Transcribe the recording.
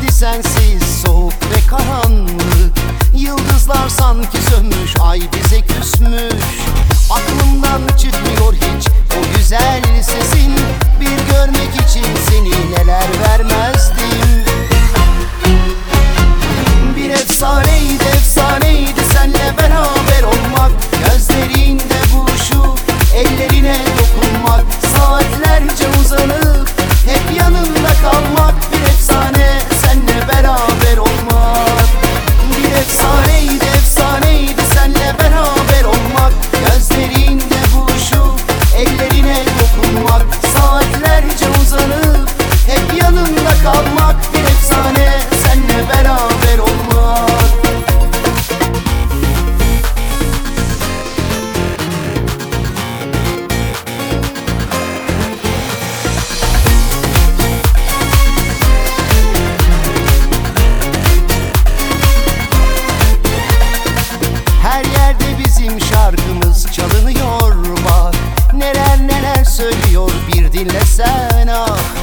Şimdi sensiz soğuk ve karanlık. Yıldızlar sanki sönmüş ay bize küsmüş. listen up.